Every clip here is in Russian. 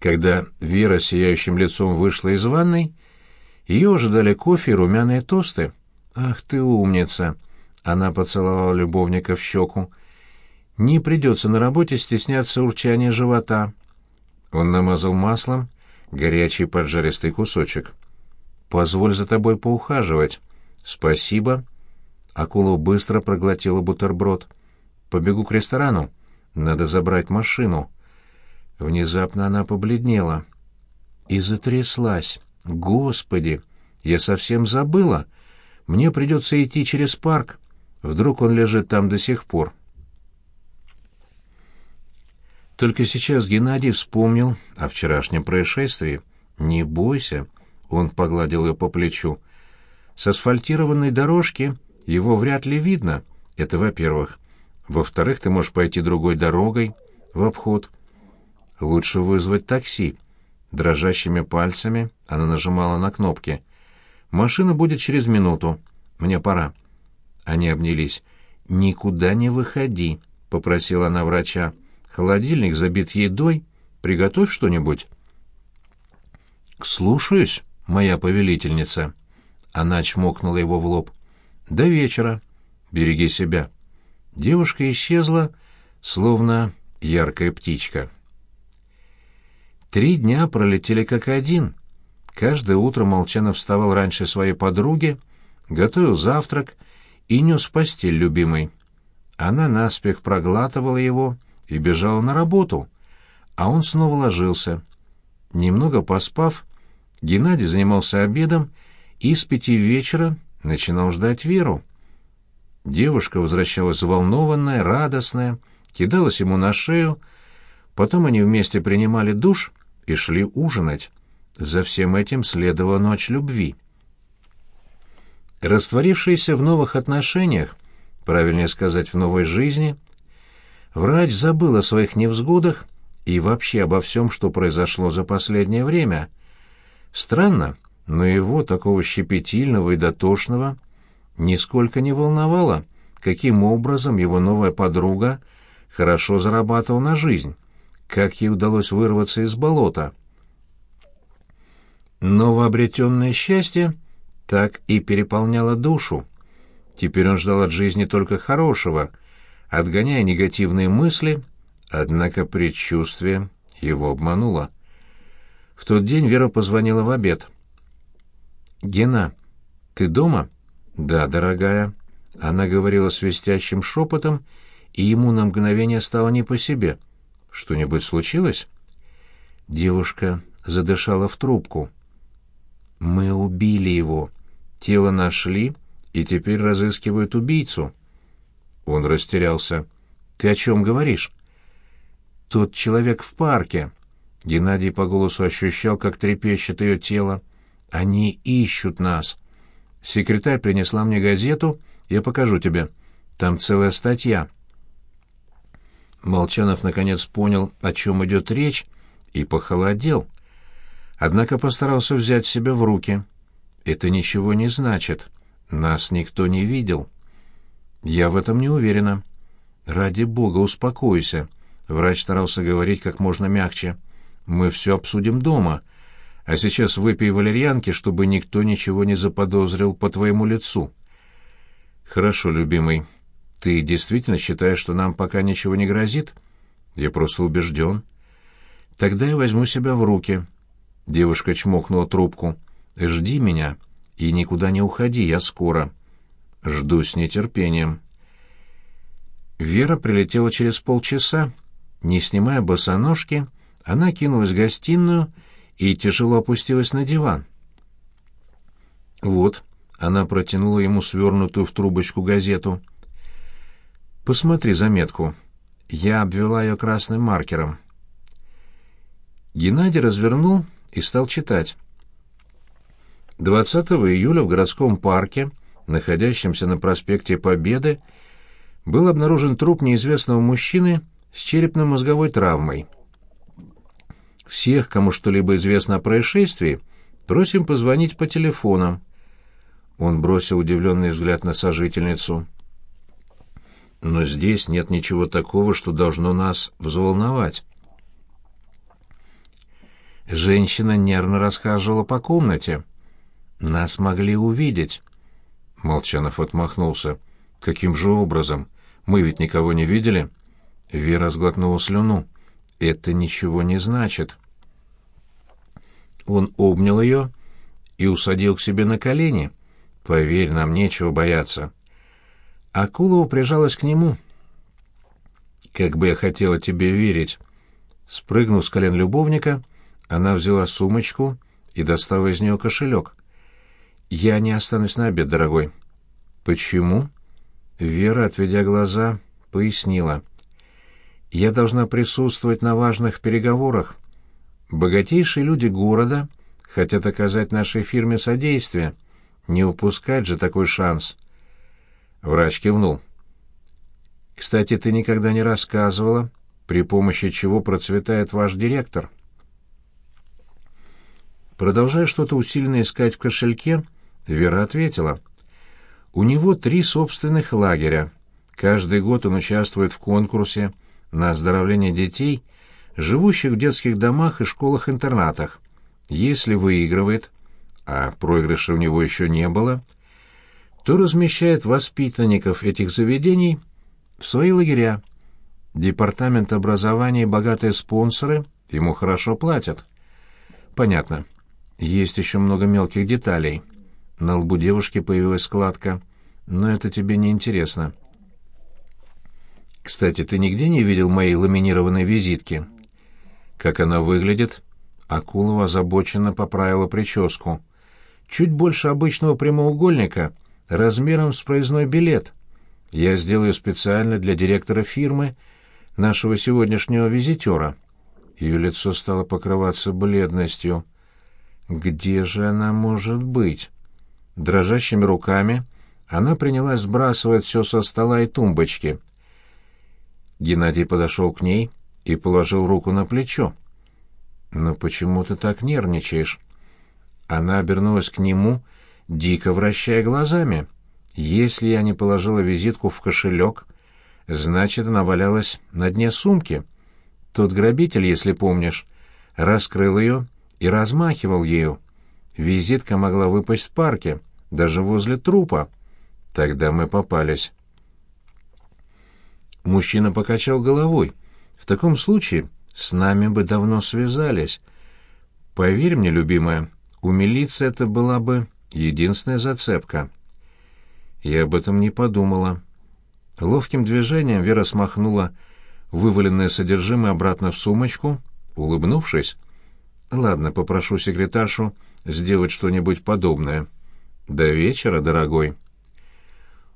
Когда Вера сияющим лицом вышла из ванной, ее ожидали кофе и румяные тосты. «Ах ты умница!» — она поцеловала любовника в щеку. «Не придется на работе стесняться урчания живота». Он намазал маслом горячий поджаристый кусочек. «Позволь за тобой поухаживать». «Спасибо». Акула быстро проглотила бутерброд. «Побегу к ресторану. Надо забрать машину». Внезапно она побледнела и затряслась. «Господи! Я совсем забыла! Мне придется идти через парк. Вдруг он лежит там до сих пор». Только сейчас Геннадий вспомнил о вчерашнем происшествии. «Не бойся», — он погладил ее по плечу. «С асфальтированной дорожки его вряд ли видно. Это во-первых. Во-вторых, ты можешь пойти другой дорогой, в обход. Лучше вызвать такси». Дрожащими пальцами она нажимала на кнопки. «Машина будет через минуту. Мне пора». Они обнялись. «Никуда не выходи», — попросила она врача. Холодильник забит едой. Приготовь что-нибудь. Слушаюсь, моя повелительница. Она чмокнула его в лоб. До вечера. Береги себя. Девушка исчезла, словно яркая птичка. Три дня пролетели как один. Каждое утро Молчанов вставал раньше своей подруги, готовил завтрак и нес в постель любимой. Она наспех проглатывала его, и бежала на работу, а он снова ложился. Немного поспав, Геннадий занимался обедом и с пяти вечера начинал ждать Веру. Девушка возвращалась взволнованная, радостная, кидалась ему на шею, потом они вместе принимали душ и шли ужинать. За всем этим следовала ночь любви. Растворившиеся в новых отношениях, правильнее сказать, в новой жизни — Врач забыл о своих невзгодах и вообще обо всем, что произошло за последнее время. Странно, но его, такого щепетильного и дотошного, нисколько не волновало, каким образом его новая подруга хорошо зарабатывала на жизнь, как ей удалось вырваться из болота. Новообретенное счастье так и переполняло душу. Теперь он ждал от жизни только хорошего — отгоняя негативные мысли, однако предчувствие его обмануло. В тот день Вера позвонила в обед. «Гена, ты дома?» «Да, дорогая». Она говорила свистящим шепотом, и ему на мгновение стало не по себе. «Что-нибудь случилось?» Девушка задышала в трубку. «Мы убили его. Тело нашли, и теперь разыскивают убийцу». Он растерялся. «Ты о чем говоришь?» «Тот человек в парке». Геннадий по голосу ощущал, как трепещет ее тело. «Они ищут нас. Секретарь принесла мне газету, я покажу тебе. Там целая статья». Молчанов наконец понял, о чем идет речь, и похолодел. Однако постарался взять себя в руки. «Это ничего не значит. Нас никто не видел». «Я в этом не уверена». «Ради бога, успокойся». Врач старался говорить как можно мягче. «Мы все обсудим дома. А сейчас выпей валерьянки, чтобы никто ничего не заподозрил по твоему лицу». «Хорошо, любимый. Ты действительно считаешь, что нам пока ничего не грозит?» «Я просто убежден». «Тогда я возьму себя в руки». Девушка чмокнула трубку. «Жди меня и никуда не уходи, я скоро». Жду с нетерпением. Вера прилетела через полчаса. Не снимая босоножки, она кинулась в гостиную и тяжело опустилась на диван. «Вот», — она протянула ему свернутую в трубочку газету. «Посмотри заметку. Я обвела ее красным маркером». Геннадий развернул и стал читать. 20 июля в городском парке находящемся на проспекте Победы, был обнаружен труп неизвестного мужчины с черепно-мозговой травмой. Всех, кому что-либо известно о происшествии, просим позвонить по телефонам. Он бросил удивленный взгляд на сожительницу. Но здесь нет ничего такого, что должно нас взволновать. женщина нервно расхаживала по комнате. Нас могли увидеть. Молчанов отмахнулся. Каким же образом? Мы ведь никого не видели. Вера сглотнула слюну. Это ничего не значит. Он обнял ее и усадил к себе на колени. Поверь, нам нечего бояться. Акулова прижалась к нему. Как бы я хотела тебе верить. Спрыгнув с колен любовника, она взяла сумочку и достала из нее кошелек. «Я не останусь на обед, дорогой». «Почему?» Вера, отведя глаза, пояснила. «Я должна присутствовать на важных переговорах. Богатейшие люди города хотят оказать нашей фирме содействие. Не упускать же такой шанс». Врач кивнул. «Кстати, ты никогда не рассказывала, при помощи чего процветает ваш директор». Продолжая что-то усиленно искать в кошельке, Вера ответила. «У него три собственных лагеря. Каждый год он участвует в конкурсе на оздоровление детей, живущих в детских домах и школах-интернатах. Если выигрывает, а проигрыша у него еще не было, то размещает воспитанников этих заведений в свои лагеря. Департамент образования и богатые спонсоры ему хорошо платят. Понятно. Есть еще много мелких деталей. На лбу девушки появилась складка. Но это тебе не интересно. Кстати, ты нигде не видел моей ламинированной визитки? Как она выглядит? Акулова озабоченно поправила прическу. Чуть больше обычного прямоугольника, размером с проездной билет. Я сделаю специально для директора фирмы, нашего сегодняшнего визитера. Ее лицо стало покрываться бледностью. Где же она может быть? Дрожащими руками она принялась сбрасывать все со стола и тумбочки. Геннадий подошел к ней и положил руку на плечо. «Но почему ты так нервничаешь?» Она обернулась к нему, дико вращая глазами. «Если я не положила визитку в кошелек, значит, она валялась на дне сумки. Тот грабитель, если помнишь, раскрыл ее и размахивал ею. Визитка могла выпасть в парке, даже возле трупа. Тогда мы попались. Мужчина покачал головой. В таком случае с нами бы давно связались. Поверь мне, любимая, у милиции это была бы единственная зацепка. Я об этом не подумала. Ловким движением Вера смахнула вываленное содержимое обратно в сумочку, улыбнувшись, Ладно, попрошу секретаршу сделать что-нибудь подобное. До вечера, дорогой.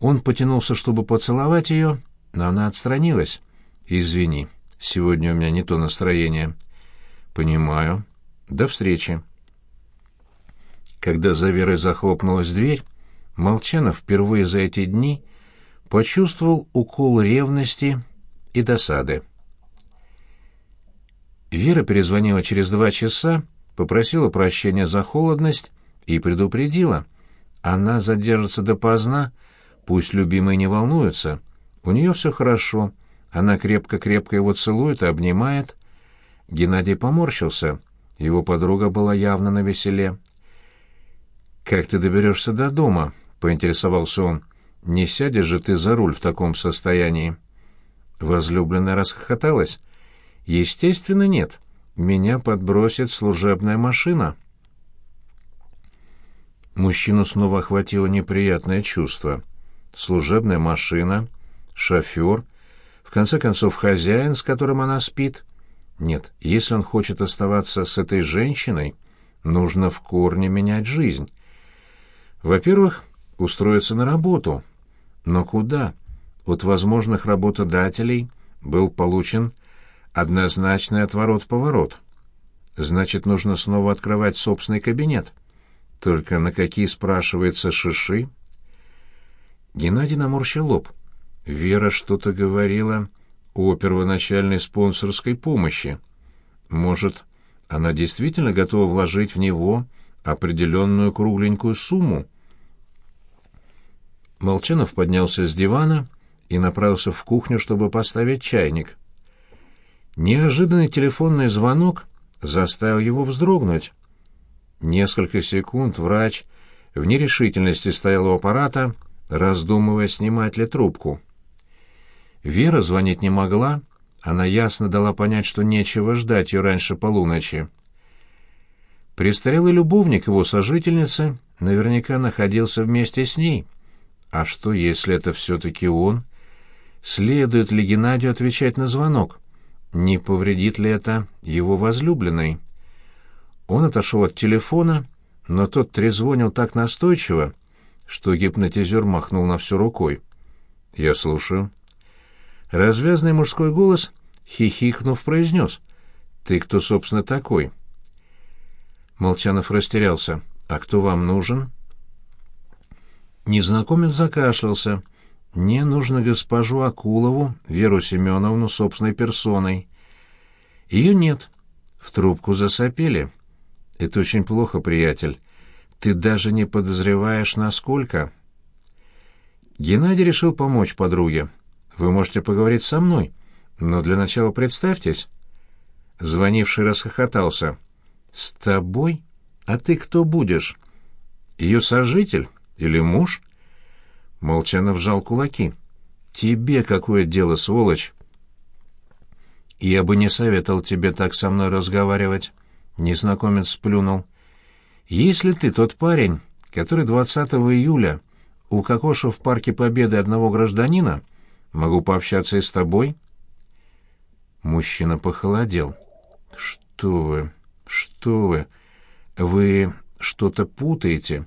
Он потянулся, чтобы поцеловать ее, но она отстранилась. Извини, сегодня у меня не то настроение. Понимаю. До встречи. Когда за Верой захлопнулась дверь, Молчанов впервые за эти дни почувствовал укол ревности и досады. Вера перезвонила через два часа, попросила прощения за холодность и предупредила. Она задержится допоздна, пусть любимый не волнуется. У нее все хорошо, она крепко-крепко его целует и обнимает. Геннадий поморщился, его подруга была явно на веселе. «Как ты доберешься до дома?» — поинтересовался он. «Не сядешь же ты за руль в таком состоянии?» Возлюбленная расхохоталась. Естественно, нет. Меня подбросит служебная машина. Мужчину снова охватило неприятное чувство. Служебная машина, шофер, в конце концов хозяин, с которым она спит. Нет, если он хочет оставаться с этой женщиной, нужно в корне менять жизнь. Во-первых, устроиться на работу. Но куда? От возможных работодателей был получен однозначный отворот-поворот. Значит, нужно снова открывать собственный кабинет. Только на какие, спрашивается, шиши? Геннадий наморщил лоб. Вера что-то говорила о первоначальной спонсорской помощи. Может, она действительно готова вложить в него определенную кругленькую сумму? Молчанов поднялся с дивана и направился в кухню, чтобы поставить чайник. Неожиданный телефонный звонок заставил его вздрогнуть. Несколько секунд врач в нерешительности стоял у аппарата, раздумывая, снимать ли трубку. Вера звонить не могла, она ясно дала понять, что нечего ждать ее раньше полуночи. Престарелый любовник его сожительницы наверняка находился вместе с ней. А что, если это все-таки он? Следует ли Геннадию отвечать на звонок? Не повредит ли это его возлюбленной? Он отошел от телефона, но тот трезвонил так настойчиво, что гипнотизер махнул на все рукой. «Я слушаю». Развязный мужской голос, хихикнув, произнес. «Ты кто, собственно, такой?» Молчанов растерялся. «А кто вам нужен?» Незнакомец закашлялся. «Мне нужно госпожу Акулову, Веру Семеновну, собственной персоной». «Ее нет». В трубку засопели. «Это очень плохо, приятель. Ты даже не подозреваешь, насколько...» Геннадий решил помочь подруге. «Вы можете поговорить со мной, но для начала представьтесь». Звонивший расхохотался. «С тобой? А ты кто будешь? Ее сожитель или муж?» Молчанов сжал кулаки. «Тебе какое дело, сволочь?» «Я бы не советовал тебе так со мной разговаривать», — незнакомец сплюнул. «Если ты тот парень, который 20 июля укокошил в парке Победы одного гражданина, могу пообщаться и с тобой?» Мужчина похолодел. «Что вы? Что вы? Вы что-то путаете?»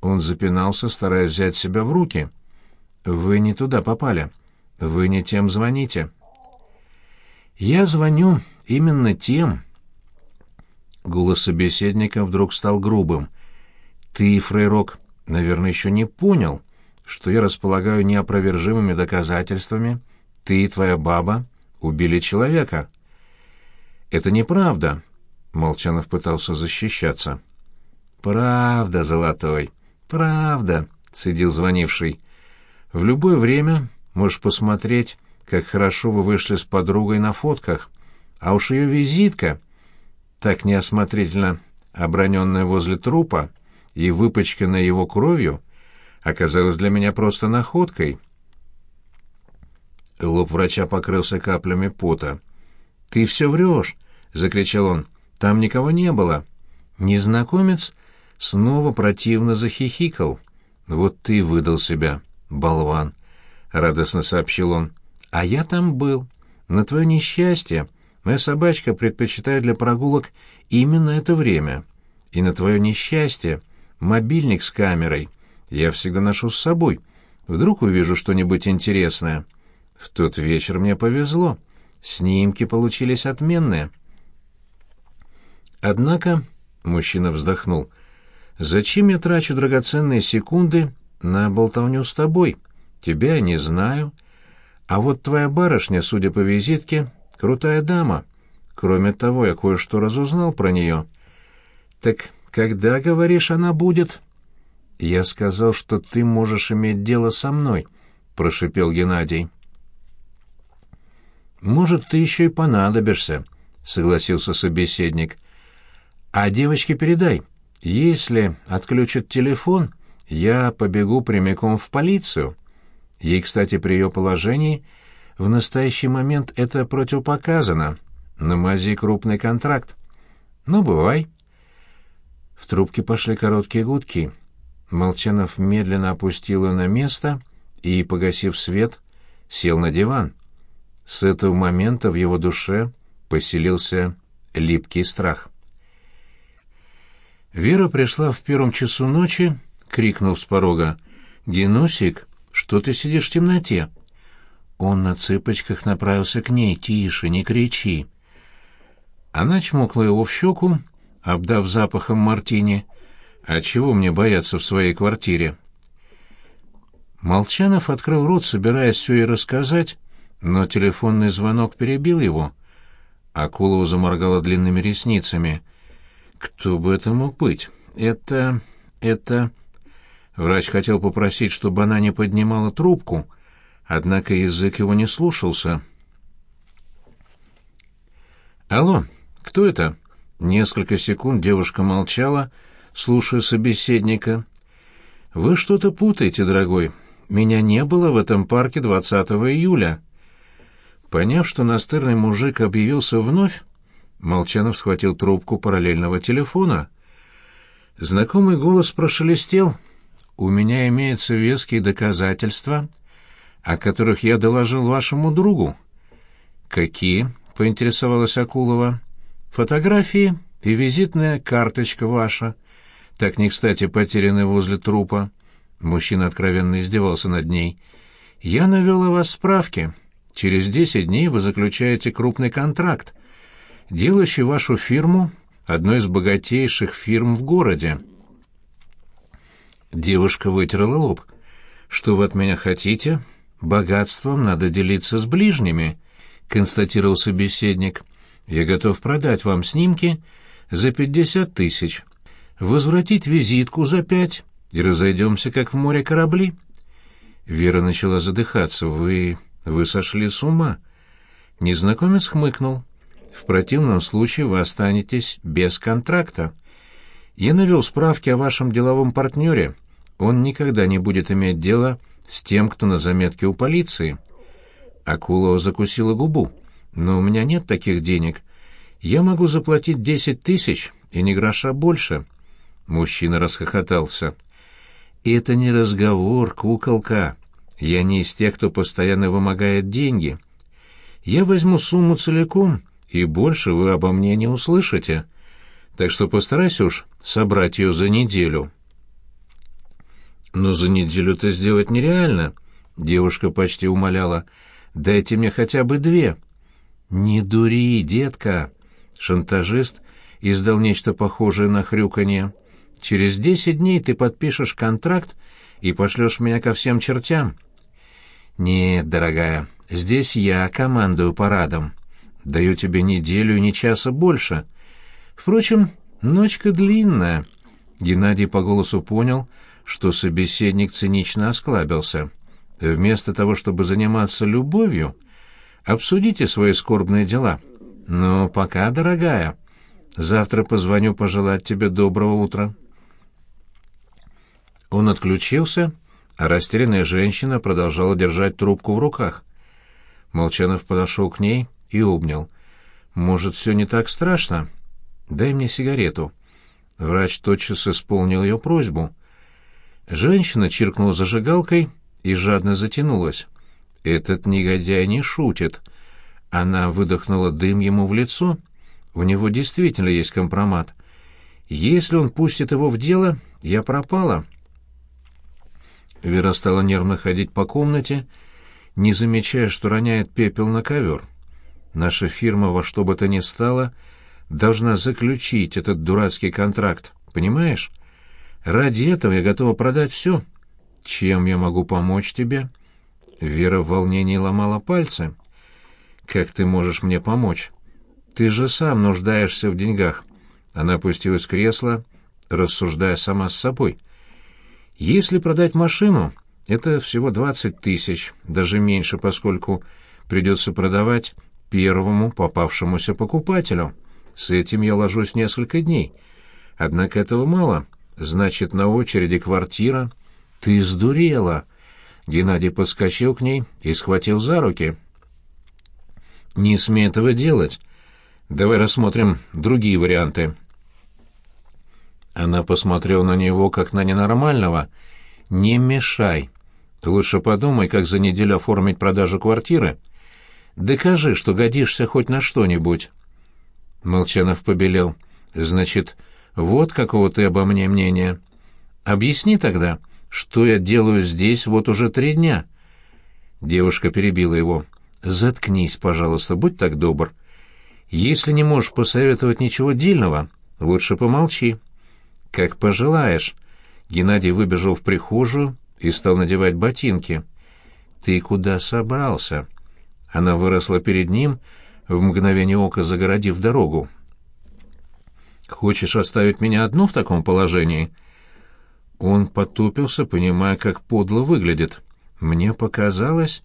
Он запинался, стараясь взять себя в руки. «Вы не туда попали. Вы не тем звоните». «Я звоню именно тем...» Голос собеседника вдруг стал грубым. «Ты, Фрейрок, наверное, еще не понял, что я располагаю неопровержимыми доказательствами. Ты и твоя баба убили человека». «Это неправда», — Молчанов пытался защищаться. «Правда, Золотой, правда», — цедил звонивший. «В любое время можешь посмотреть, как хорошо вы вышли с подругой на фотках, а уж ее визитка, так неосмотрительно оброненная возле трупа и выпачканная его кровью, оказалась для меня просто находкой». Лоб врача покрылся каплями пота. «Ты все врешь!» — закричал он. «Там никого не было». Незнакомец снова противно захихикал. «Вот ты выдал себя, болван!» — радостно сообщил он. «А я там был. На твое несчастье моя собачка предпочитает для прогулок именно это время. И на твое несчастье мобильник с камерой я всегда ношу с собой. Вдруг увижу что-нибудь интересное. В тот вечер мне повезло. Снимки получились отменные». Однако, — мужчина вздохнул, — зачем я трачу драгоценные секунды на болтовню с тобой? Тебя я не знаю. А вот твоя барышня, судя по визитке, крутая дама. Кроме того, я кое-что разузнал про нее. Так когда, говоришь, она будет? Я сказал, что ты можешь иметь дело со мной, — прошипел Геннадий. Может, ты еще и понадобишься, — согласился собеседник. — а девочке передай, если отключат телефон, я побегу прямиком в полицию. Ей, кстати, при ее положении в настоящий момент это противопоказано. На мази крупный контракт. Ну, бывай. В трубке пошли короткие гудки. Молчанов медленно опустил ее на место и, погасив свет, сел на диван. С этого момента в его душе поселился липкий страх. Вера пришла в первом часу ночи, крикнув с порога. «Генусик, что ты сидишь в темноте?» Он на цыпочках направился к ней. «Тише, не кричи!» Она чмокла его в щеку, обдав запахом мартини. «А чего мне бояться в своей квартире?» Молчанов открыл рот, собираясь все ей рассказать, но телефонный звонок перебил его. Акулова заморгала длинными ресницами. Кто бы это мог быть? Это... это... Врач хотел попросить, чтобы она не поднимала трубку, однако язык его не слушался. «Алло, кто это?» Несколько секунд девушка молчала, слушая собеседника. «Вы что-то путаете, дорогой. Меня не было в этом парке 20 июля». Поняв, что настырный мужик объявился вновь, Молчанов схватил трубку параллельного телефона. Знакомый голос прошелестел. «У меня имеются веские доказательства, о которых я доложил вашему другу». «Какие?» — поинтересовалась Акулова. «Фотографии и визитная карточка ваша, так не кстати потеряны возле трупа». Мужчина откровенно издевался над ней. «Я навел о вас справки. Через десять дней вы заключаете крупный контракт, делающий вашу фирму одной из богатейших фирм в городе». Девушка вытерла лоб. «Что вы от меня хотите? Богатством надо делиться с ближними», — констатировал собеседник. «Я готов продать вам снимки за пятьдесят тысяч, возвратить визитку за пять и разойдемся, как в море корабли». Вера начала задыхаться. «Вы... вы сошли с ума». Незнакомец хмыкнул. «В противном случае вы останетесь без контракта. Я навел справки о вашем деловом партнере. Он никогда не будет иметь дело с тем, кто на заметке у полиции. Акулова закусила губу. Но у меня нет таких денег. Я могу заплатить десять тысяч, и не гроша больше. Мужчина расхохотался. Это не разговор, куколка. Я не из тех, кто постоянно вымогает деньги. Я возьму сумму целиком, и больше вы обо мне не услышите так что постарайся уж собрать ее за неделю». «Но за неделю это сделать нереально», — девушка почти умоляла. «Дайте мне хотя бы две». «Не дури, детка!» Шантажист издал нечто похожее на хрюканье. «Через десять дней ты подпишешь контракт и пошлешь меня ко всем чертям». «Нет, дорогая, здесь я командую парадом. Даю тебе неделю и ни часа больше. Впрочем, ночка длинная. Геннадий по голосу понял, что собеседник цинично осклабился. Вместо того, чтобы заниматься любовью, обсудите свои скорбные дела. Но пока, дорогая, завтра позвоню пожелать тебе доброго утра. Он отключился, а растерянная женщина продолжала держать трубку в руках. Молчанов подошел к ней и обнял. «Может, все не так страшно?» «Дай мне сигарету». Врач тотчас исполнил ее просьбу. Женщина чиркнула зажигалкой и жадно затянулась. «Этот негодяй не шутит». Она выдохнула дым ему в лицо. «У него действительно есть компромат. Если он пустит его в дело, я пропала». Вера стала нервно ходить по комнате, не замечая, что роняет пепел на ковер. Наша фирма во что бы то ни стало — должна заключить этот дурацкий контракт, понимаешь? Ради этого я готова продать все. Чем я могу помочь тебе?» Вера в волнении ломала пальцы. «Как ты можешь мне помочь? Ты же сам нуждаешься в деньгах». Она опустилась в кресло, рассуждая сама с собой. «Если продать машину, это всего двадцать тысяч, даже меньше, поскольку придется продавать первому попавшемуся покупателю». С этим я ложусь несколько дней. Однако этого мало. Значит, на очереди квартира. Ты сдурела. Геннадий подскочил к ней и схватил за руки. Не смей этого делать. Давай рассмотрим другие варианты. Она посмотрела на него, как на ненормального. «Не мешай. Лучше подумай, как за неделю оформить продажу квартиры. Докажи, что годишься хоть на что-нибудь». Молчанов побелел. «Значит, вот какого ты обо мне мнения. Объясни тогда, что я делаю здесь вот уже три дня?» Девушка перебила его. «Заткнись, пожалуйста, будь так добр. Если не можешь посоветовать ничего дельного, лучше помолчи». «Как пожелаешь». Геннадий выбежал в прихожую и стал надевать ботинки. «Ты куда собрался?» Она выросла перед ним, в мгновение ока загородив дорогу. «Хочешь оставить меня одну в таком положении?» Он потупился, понимая, как подло выглядит. «Мне показалось...»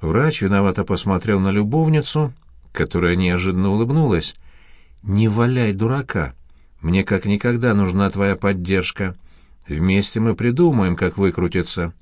Врач виновато посмотрел на любовницу, которая неожиданно улыбнулась. «Не валяй дурака. Мне как никогда нужна твоя поддержка. Вместе мы придумаем, как выкрутиться».